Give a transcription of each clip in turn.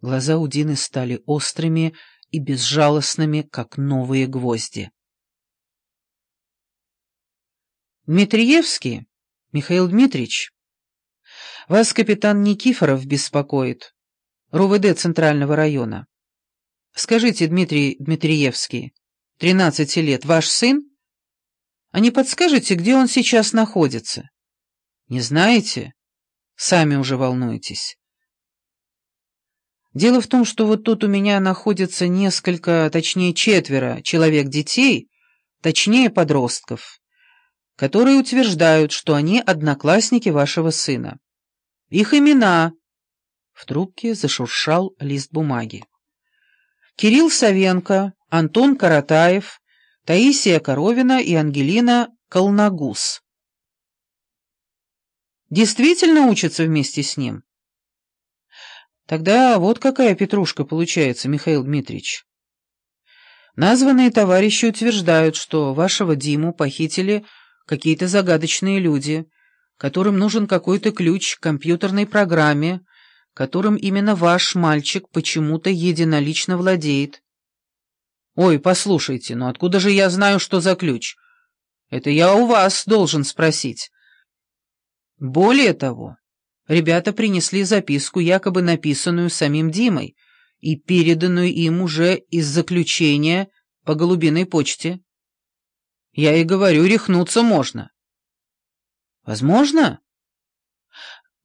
Глаза у Дины стали острыми и безжалостными, как новые гвозди. «Дмитриевский? Михаил Дмитриевич? Вас капитан Никифоров беспокоит, РУВД Центрального района. Скажите, Дмитрий Дмитриевский, тринадцати лет, ваш сын? А не подскажете, где он сейчас находится? Не знаете? Сами уже волнуетесь. Дело в том, что вот тут у меня находится несколько, точнее четверо человек детей, точнее подростков, которые утверждают, что они одноклассники вашего сына. Их имена. В трубке зашуршал лист бумаги. Кирилл Савенко, Антон Каратаев, Таисия Коровина и Ангелина Колнагус. Действительно учатся вместе с ним? Тогда вот какая петрушка получается, Михаил Дмитриевич. Названные товарищи утверждают, что вашего Диму похитили какие-то загадочные люди, которым нужен какой-то ключ к компьютерной программе, которым именно ваш мальчик почему-то единолично владеет. Ой, послушайте, ну откуда же я знаю, что за ключ? Это я у вас должен спросить. Более того, Ребята принесли записку, якобы написанную самим Димой, и переданную им уже из заключения по голубиной почте. Я и говорю, рехнуться можно. Возможно?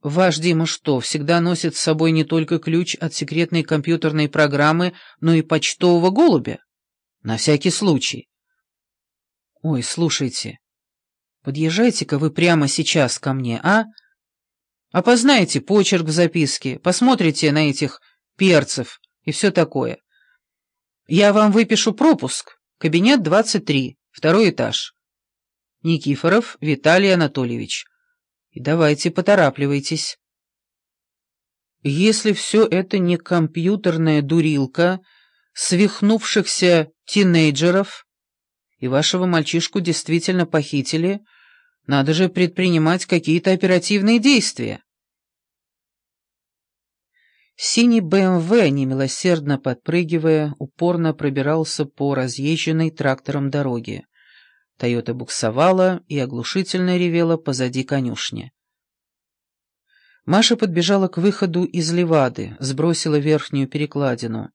Ваш Дима что, всегда носит с собой не только ключ от секретной компьютерной программы, но и почтового голубя? На всякий случай. Ой, слушайте, подъезжайте-ка вы прямо сейчас ко мне, а? Опознаете почерк в записке, посмотрите на этих перцев и все такое. Я вам выпишу пропуск. Кабинет 23, второй этаж. Никифоров Виталий Анатольевич. И давайте поторапливайтесь. Если все это не компьютерная дурилка свихнувшихся тинейджеров, и вашего мальчишку действительно похитили, — надо же предпринимать какие-то оперативные действия. Синий БМВ, немилосердно подпрыгивая, упорно пробирался по разъезженной трактором дороге. Тойота буксовала и оглушительно ревела позади конюшни. Маша подбежала к выходу из левады, сбросила верхнюю перекладину.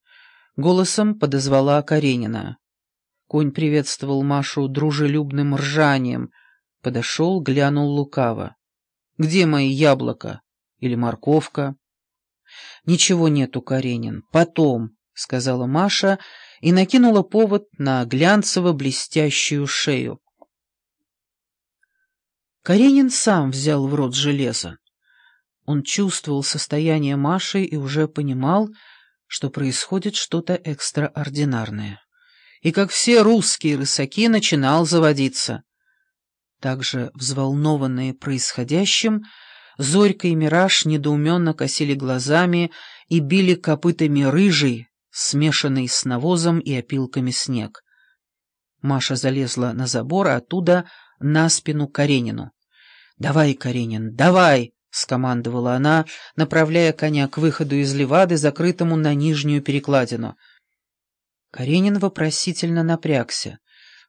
Голосом подозвала Каренина. Конь приветствовал Машу дружелюбным ржанием — Подошел, глянул лукаво. «Где мои яблоко? Или морковка?» «Ничего нету, Каренин. Потом», — сказала Маша и накинула повод на глянцево-блестящую шею. Каренин сам взял в рот железо. Он чувствовал состояние Маши и уже понимал, что происходит что-то экстраординарное. И, как все русские рысаки, начинал заводиться. Также взволнованные происходящим, Зорька и Мираж недоуменно косили глазами и били копытами рыжий, смешанный с навозом и опилками снег. Маша залезла на забор, а оттуда на спину Каренину. «Давай, Каренин, давай!» — скомандовала она, направляя коня к выходу из левады, закрытому на нижнюю перекладину. Каренин вопросительно напрягся.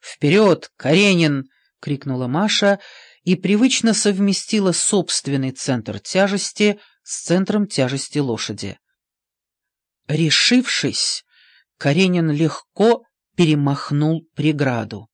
«Вперед, Каренин!» — крикнула Маша и привычно совместила собственный центр тяжести с центром тяжести лошади. Решившись, Каренин легко перемахнул преграду.